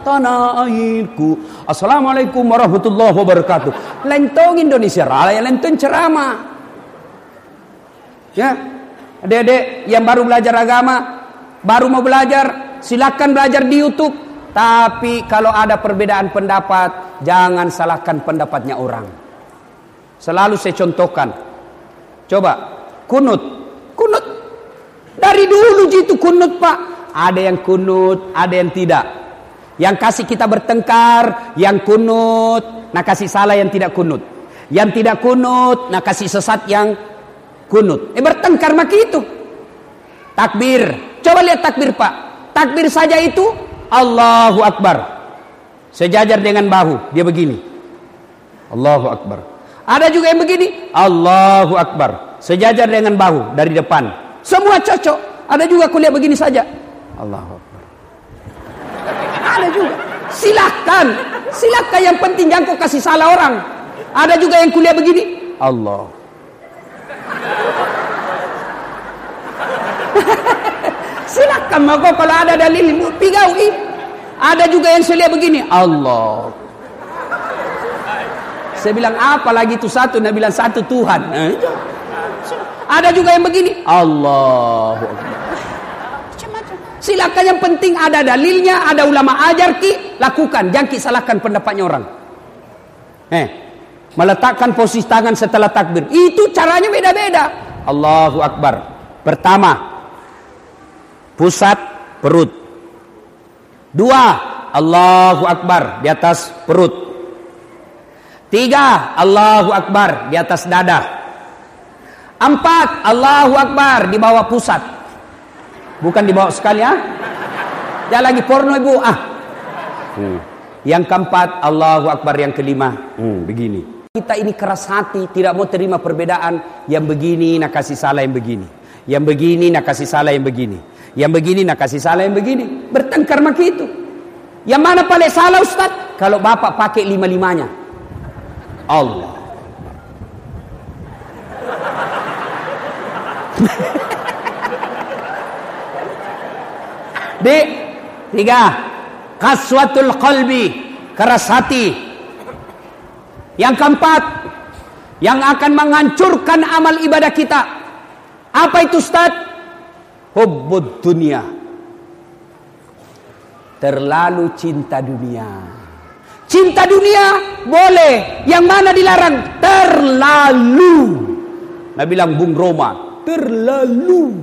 tanah airku. Assalamualaikum warahmatullahi wabarakatuh. Lentong Indonesia Raya, lentong ceramah. Ya, adik-adik yang baru belajar agama, baru mau belajar, silakan belajar di YouTube. Tapi kalau ada perbedaan pendapat, jangan salahkan pendapatnya orang. Selalu saya contohkan, Coba kunut. Kunut. Dari dulu itu kunut pak. Ada yang kunut, ada yang tidak. Yang kasih kita bertengkar, yang kunut, nah kasih salah yang tidak kunut. Yang tidak kunut, nah kasih sesat yang kunut. Eh bertengkar maki itu. Takbir. Coba lihat takbir pak. Takbir saja itu Allahu Akbar. Sejajar dengan bahu. Dia begini. Allahu Akbar. Ada juga yang begini, Allahu Akbar. Sejajar dengan bahu dari depan. Semua cocok. Ada juga kuliah begini saja. Allahu Akbar. Ada juga. Silahkan. Silahkan yang penting jangan kau kasih salah orang. Ada juga yang kuliah begini. Allah. Silakan maka kalau ada dalil pigaui. Ada juga yang saya begini, Allah. Saya bilang apa lagi itu satu, Nabi bilang satu Tuhan. Eh? Ada juga yang begini, Allah. Silakan yang penting ada dalilnya, ada ulama ajar ki, lakukan. Jangan ki salahkan pendapatnya orang. Eh, meletakkan posisi tangan setelah takbir. Itu caranya beda-beda. Allahu Akbar. Pertama, pusat perut. Dua, Allahu Akbar di atas perut. Tiga, Allahu Akbar di atas dada. Empat, Allahu Akbar di bawah pusat. Bukan dibawa sekali ya. Jangan lagi porno ibu. Ah. Hmm. Yang keempat Allahu Akbar yang kelima. Hmm, begini. Kita ini keras hati, tidak mau terima perbedaan. Yang begini nak kasih salah yang begini. Yang begini nak kasih salah yang begini. Yang begini nak kasih salah yang begini. Bertengkar mak itu. Yang mana paling salah Ustaz? Kalau bapak pakai lima-limanya. Allah. Di tiga kaswatul qalbi keras hati. Yang keempat yang akan menghancurkan amal ibadah kita. Apa itu Ustaz? Hubbud dunia. Terlalu cinta dunia. Cinta dunia boleh, yang mana dilarang? Terlalu. Nabi bilang Bung Roma, terlalu.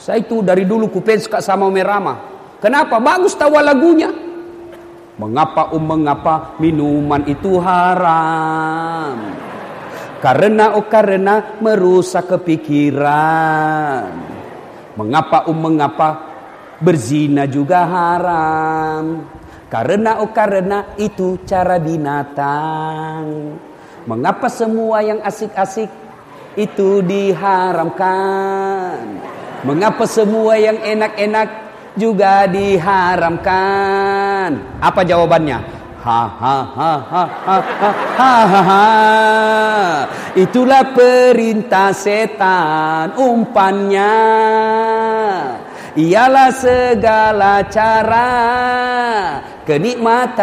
Saya itu dari dulu suka sama Merama. Kenapa? Bagus tahu lagunya. Mengapa um mengapa minuman itu haram? Karena oh karena merusak kepikiran. Mengapa um mengapa berzina juga haram? Karena oh karena itu cara binatang. Mengapa semua yang asik-asik itu diharamkan? Mengapa semua yang enak-enak juga diharamkan? Apa jawabannya? Ha ha ha ha ha ha ha ha ha. Itulah perintah setan umpannya. Ialah segala cara kenikmatan.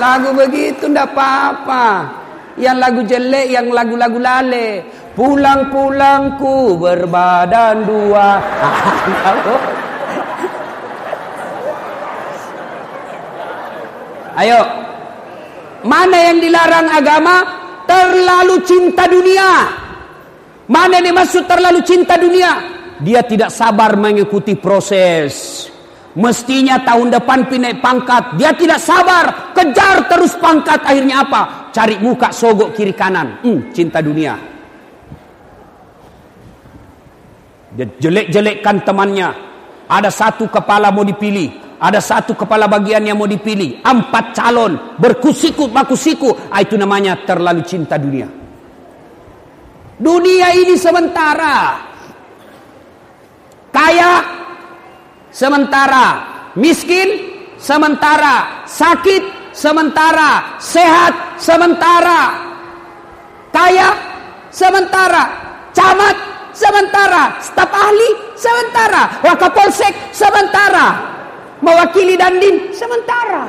Lagu begitu ndak apa-apa. Yang lagu jelek, yang lagu-lagu lale. Pulang-pulangku berbadan dua. Ayo. Mana yang dilarang agama? Terlalu cinta dunia. Mana yang dimaksud terlalu cinta dunia? Dia tidak sabar mengikuti proses. Mestinya tahun depan pindah pangkat. Dia tidak sabar. Kejar terus pangkat. Akhirnya apa? Cari muka sogok kiri kanan. Hmm, cinta dunia. Dia jelek-jelekkan temannya. Ada satu kepala mau dipilih. Ada satu kepala bagian yang mau dipilih. Empat calon. Berkusiku, makusiku. Ah, itu namanya terlalu cinta dunia. Dunia ini sementara. Kaya sementara miskin, sementara sakit, sementara sehat, sementara kaya, sementara camat, sementara staf ahli, sementara wakapolsek, sementara mewakili dandin, sementara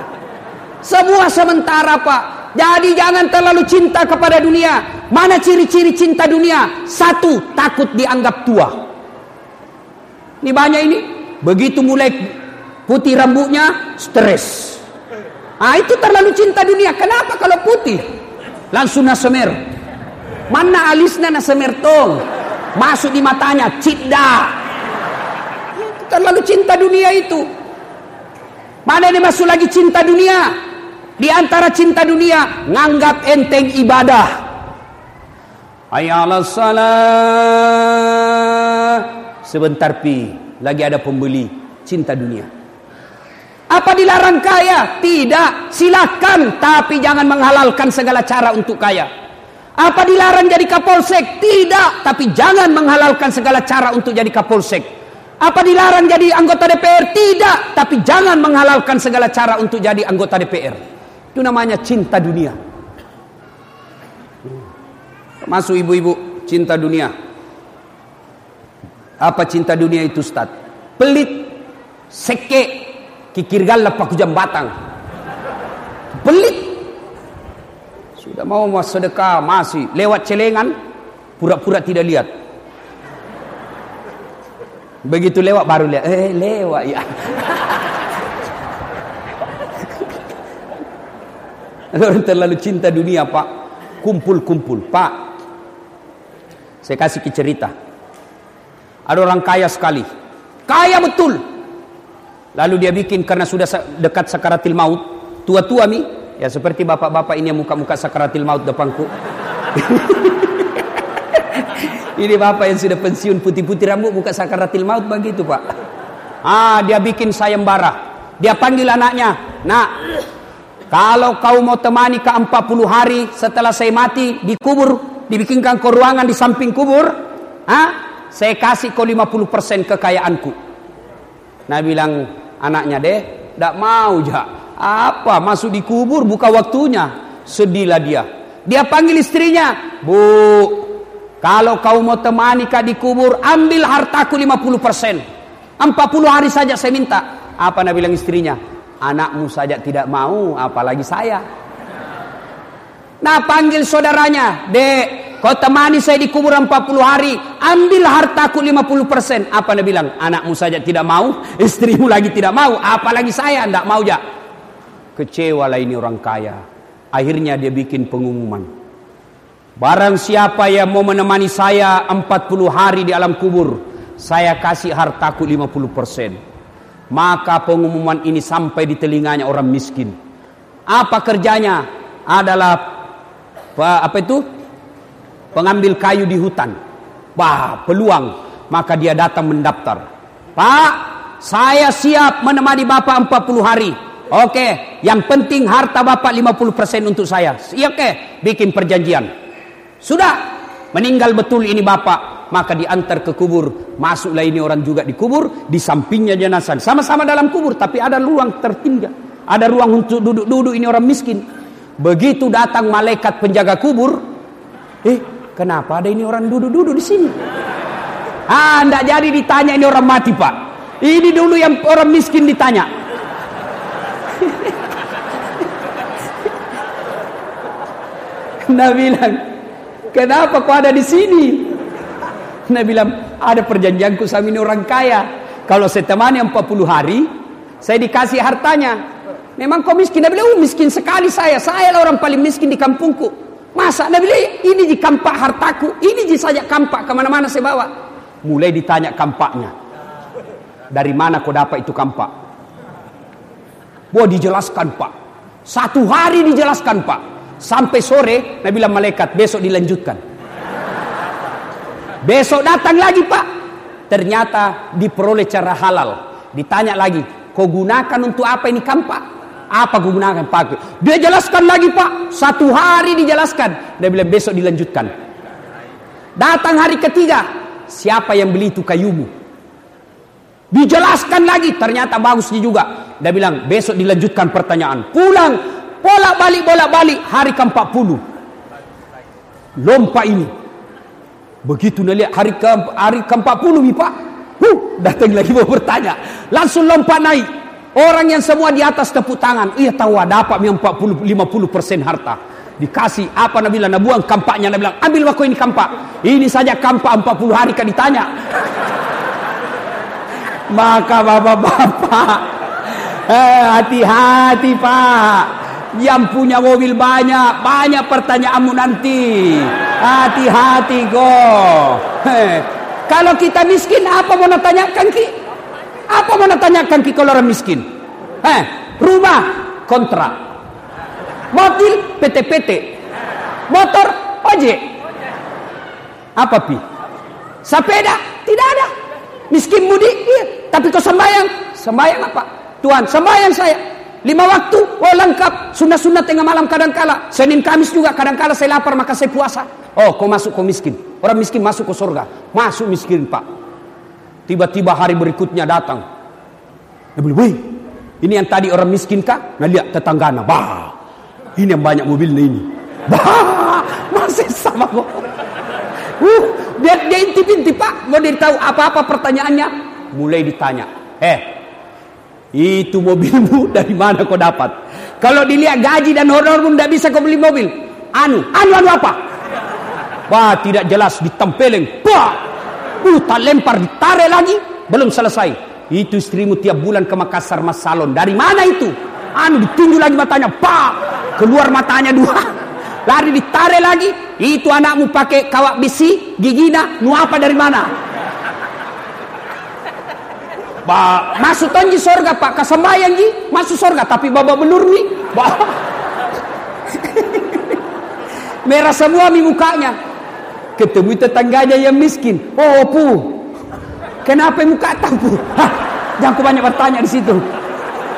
semua sementara pak jadi jangan terlalu cinta kepada dunia mana ciri-ciri cinta dunia satu takut dianggap tua ini banyak ini Begitu mulai putih rambutnya, stres. Ah itu terlalu cinta dunia. Kenapa kalau putih? Langsung nasemer. Mana alisnya nasemer tong? Masuk di matanya, cidda. Terlalu cinta dunia itu. Mana ini masuk lagi cinta dunia? Di antara cinta dunia, nganggap enteng ibadah. Ayalah salah. Sebentar pi lagi ada pembeli cinta dunia. Apa dilarang kaya? Tidak. Silakan, tapi jangan menghalalkan segala cara untuk kaya. Apa dilarang jadi kapolsek? Tidak, tapi jangan menghalalkan segala cara untuk jadi kapolsek. Apa dilarang jadi anggota DPR? Tidak, tapi jangan menghalalkan segala cara untuk jadi anggota DPR. Itu namanya cinta dunia. Masuk ibu-ibu, cinta dunia. Apa cinta dunia itu Ustaz? Pelit, seke, kikir galap paku batang. Pelit. Sudah mau sedekah masih lewat celengan pura-pura tidak lihat. Begitu lewat baru lihat, eh lewat ya. Orang terlalu cinta dunia pak, kumpul-kumpul pak. Saya kasih ke cerita. Ada orang kaya sekali, kaya betul. Lalu dia bikin karena sudah dekat sakaratil maut, tua-tua mi, ya seperti bapak-bapak ini yang muka-muka sakaratil maut depanku. Ini bapak yang sudah pensiun putih-putih rambut buka sakaratil maut begitu pak. Ah dia bikin sayembara. Dia panggil anaknya. Nak, kalau kau mau temani ke 40 hari setelah saya mati dikubur, dibikinkan ke ruangan di samping kubur, ah, saya kasih kau 50% kekayaanku. Nah bilang anaknya deh, tidak mau ja. Apa masuk di kubur buka waktunya. Sedihlah dia. Dia panggil istrinya, Bu, kalau kau mau temani kak di kubur, ambil hartaku 50%. 40 hari saja saya minta. Apa Nabi bilang istrinya? Anakmu saja tidak mau, apalagi saya. Nah panggil saudaranya, Dek, kau temani saya di kubur 40 hari, ambil hartaku 50%. Apa Nabi bilang? Anakmu saja tidak mau, istrimu lagi tidak mau, apalagi saya tidak mau ya. Kecewalah ini orang kaya. Akhirnya dia bikin pengumuman. Barang siapa yang mau menemani saya 40 hari di alam kubur, saya kasih hartaku 50%. Maka pengumuman ini sampai di telinganya orang miskin. Apa kerjanya? Adalah apa itu? Pengambil kayu di hutan. Wah, peluang. Maka dia datang mendaftar. Pak, saya siap menemani Bapak 40 hari. Oke, yang penting harta Bapak 50% untuk saya. Iya oke, bikin perjanjian. Sudah meninggal betul ini bapak, maka diantar ke kubur. Masuklah ini orang juga di kubur, di sampingnya jenazah. Sama-sama dalam kubur, tapi ada ruang tertinggal. Ada ruang untuk duduk-duduk ini orang miskin. Begitu datang malaikat penjaga kubur, eh kenapa ada ini orang duduk-duduk di sini? Ah, enggak jadi ditanya ini orang mati pak. Ini dulu yang orang miskin ditanya. Nah bilang, Kenapa kau ada di sini? Nabi bilang, ada perjanjianku sama ini orang kaya. Kalau saya temani 40 hari, saya dikasih hartanya. Memang kau miskin? Nabi bilang, oh, miskin sekali saya. Saya lah orang paling miskin di kampungku. Masa? Nabi bilang, ini di kampak hartaku. Ini di saja kampak ke mana-mana saya bawa. Mulai ditanya kampaknya. Dari mana kau dapat itu kampak? Wah dijelaskan pak. Satu hari dijelaskan pak. Sampai sore, Nabi bilang malaikat, besok dilanjutkan. Besok datang lagi pak. Ternyata diperoleh cara halal. Ditanya lagi, kau gunakan untuk apa ini kampak? Apa kau gunakan pakai? Dia jelaskan lagi pak. Satu hari dijelaskan. Dia bilang besok dilanjutkan. Datang hari ketiga. Siapa yang beli itu kayumu? Dijelaskan lagi. Ternyata bagusnya juga. Dia bilang besok dilanjutkan pertanyaan. Pulang Bolak balik bolak balik hari ke-40. Lompat ini. Begitu nak lihat hari ke hari ke-40 ni Pak. Huh, datang lagi mau bertanya. Langsung lompat naik. Orang yang semua di atas tepuk tangan. Ia tahu ada apa 40 50% harta. Dikasih apa Nabi bilang, buang kampaknya Nabi bilang, ambil waktu ini kampak. Ini saja kampak 40 hari kan ditanya. Maka bapak-bapak, eh, hati-hati Pak yang punya mobil banyak, banyak pertanyaanmu nanti. Hati-hati go. Kalau kita miskin, apa mau tanyakan ki? Apa mau tanyakan ki kalau orang miskin? Eh, rumah kontrak, mobil PT-PT, motor ojek. Apa pi? Sepeda tidak ada. Miskin mudik, iya. Tapi kau sembahyang, sembahyang apa? Tuhan, sembahyang saya. Lima waktu, oh lengkap. Sunnah-sunnah tengah malam kadang-kala. Senin Kamis juga kadang-kala saya lapar maka saya puasa. Oh, kau masuk kau miskin. Orang miskin masuk ke surga. Masuk miskin, Pak. Tiba-tiba hari berikutnya datang. Dia bilang, wih, ini yang tadi orang miskin kah? Nah lihat tetanggana, bah, ini yang banyak mobilnya ini. Bah, masih sama kok. Uh, dia, dia intip-intip pak, mau dia tahu apa-apa pertanyaannya. Mulai ditanya, eh, itu mobilmu dari mana kau dapat? Kalau dilihat gaji dan honormu tidak bisa kau beli mobil. Anu, anu, anu apa? Wah, tidak jelas ditempeleng. Bah, Uh, tak lempar ditarik lagi. Belum selesai. Itu istrimu tiap bulan ke Makassar Mas Salon. Dari mana itu? Anu ditunjuk lagi matanya. Pak! Keluar matanya dua. Lari ditarik lagi. Itu anakmu pakai kawat besi, gigina, nu apa dari mana? Ba, masuk tanji sorga pak, kasambayan ji, masuk sorga, tapi baba belur nih, ba. merah semua mi mukanya, ketemu tetangganya yang miskin. Oh, pu. Kenapa muka tahu? Jangan banyak bertanya di situ.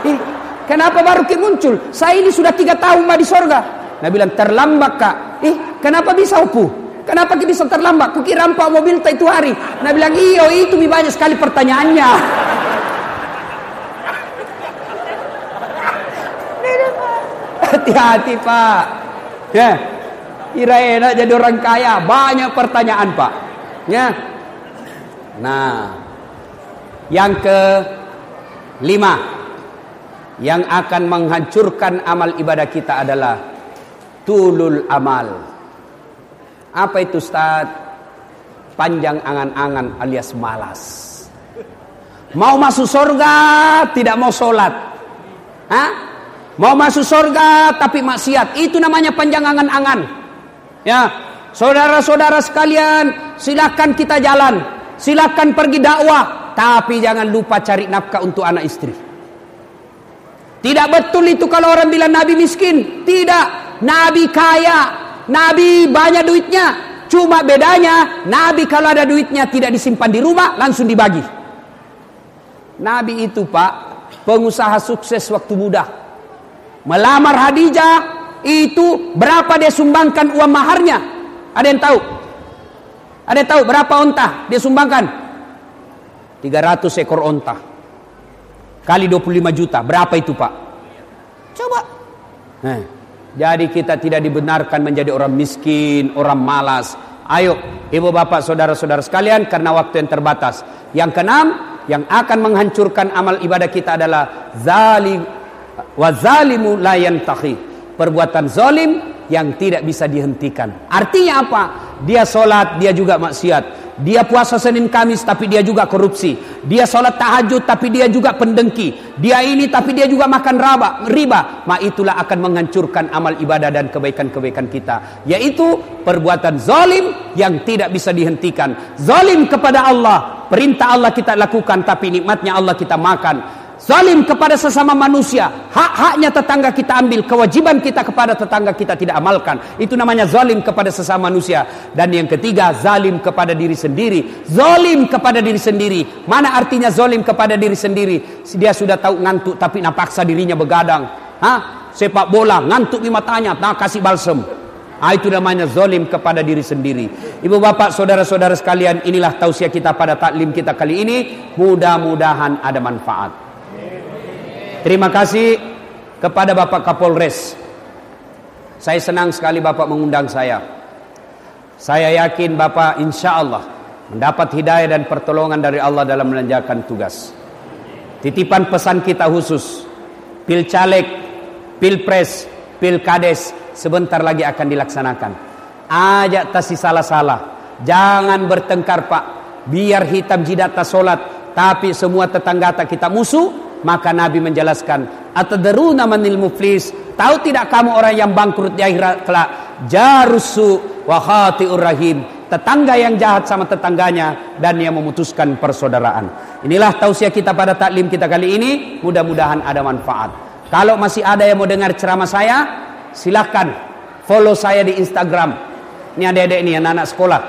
Eh, kenapa baru ke muncul? Saya ini sudah tiga tahun di sorga. Nah bilang terlambat kak. Eh, kenapa bisa opu? Kenapa bisa terlambat? Kukira rampak mobil itu hari. Nah bilang iyo itu banyak sekali pertanyaannya. Hati-hati pak. Ya. Kira enak jadi orang kaya. Banyak pertanyaan pak. Ya. Nah. Yang ke lima. Yang akan menghancurkan amal ibadah kita adalah tulul amal. Apa itu Ustaz? Panjang angan-angan alias malas. Mau masuk surga tidak mau sholat. Hah? Mau masuk surga tapi maksiat. Itu namanya panjang angan-angan. Ya, saudara-saudara sekalian, silakan kita jalan, silakan pergi dakwah, tapi jangan lupa cari nafkah untuk anak istri. Tidak betul itu kalau orang bilang Nabi miskin. Tidak, Nabi kaya, Nabi banyak duitnya. Cuma bedanya, Nabi kalau ada duitnya tidak disimpan di rumah, langsung dibagi. Nabi itu pak, pengusaha sukses waktu muda. Melamar Hadijah, itu berapa dia sumbangkan uang maharnya? Ada yang tahu? Ada yang tahu berapa onta dia sumbangkan? 300 ekor onta. Kali 25 juta. Berapa itu pak? Coba. Nah, jadi kita tidak dibenarkan menjadi orang miskin, orang malas. Ayo, ibu bapak, saudara-saudara sekalian, karena waktu yang terbatas. Yang keenam, yang akan menghancurkan amal ibadah kita adalah zalim wa zalimu la perbuatan zalim yang tidak bisa dihentikan. Artinya apa? Dia sholat, dia juga maksiat. Dia puasa Senin Kamis tapi dia juga korupsi. Dia sholat tahajud tapi dia juga pendengki. Dia ini tapi dia juga makan raba, riba. Ma itulah akan menghancurkan amal ibadah dan kebaikan-kebaikan kita. Yaitu perbuatan zalim yang tidak bisa dihentikan. Zalim kepada Allah. Perintah Allah kita lakukan tapi nikmatnya Allah kita makan. Zalim kepada sesama manusia, hak-haknya tetangga kita ambil, kewajiban kita kepada tetangga kita tidak amalkan. Itu namanya zalim kepada sesama manusia. Dan yang ketiga, zalim kepada diri sendiri. Zalim kepada diri sendiri. Mana artinya zalim kepada diri sendiri? Dia sudah tahu ngantuk tapi nak paksa dirinya begadang. Hah? Sepak bola, ngantuk di matanya, nak kasih balsem. Ah, itu namanya zalim kepada diri sendiri. Ibu bapak, saudara-saudara sekalian, inilah tausiah kita pada taklim kita kali ini. Mudah-mudahan ada manfaat. Terima kasih kepada Bapak Kapolres. Saya senang sekali Bapak mengundang saya. Saya yakin Bapak insya Allah mendapat hidayah dan pertolongan dari Allah dalam menjalankan tugas. Titipan pesan kita khusus. Pil caleg, pilpres, pilkades sebentar lagi akan dilaksanakan. Ajak tasi salah-salah. Jangan bertengkar Pak. Biar hitam jidat tak solat. Tapi semua tetangga kita musuh maka Nabi menjelaskan, "Atadruna manil muflis?" Tahu tidak kamu orang yang bangkrut di akhirat kelak? Jarusu wa khati'ur. Tetangga yang jahat sama tetangganya dan yang memutuskan persaudaraan. Inilah tausiah kita pada taklim kita kali ini. Mudah-mudahan ada manfaat. Kalau masih ada yang mau dengar ceramah saya, silahkan follow saya di Instagram. Ini adik-adik ini anak-anak sekolah.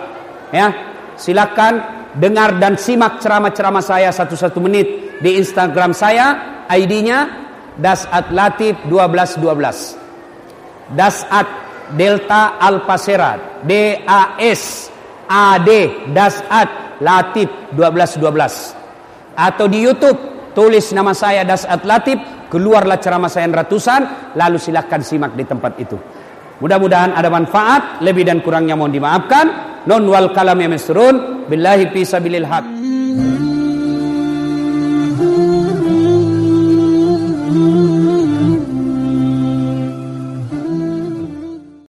Ya, silahkan dengar dan simak ceramah-ceramah saya satu-satu menit di Instagram saya, ID-nya Dasat Latif 1212. Dasat Delta Alpasera D A S A D Dasat Latif 1212 atau di YouTube tulis nama saya Dasat Latif keluarlah ceramah saya ratusan lalu silakan simak di tempat itu mudah-mudahan ada manfaat lebih dan kurangnya mohon dimaafkan. Non wal kalam ya billahi fi sabilil haq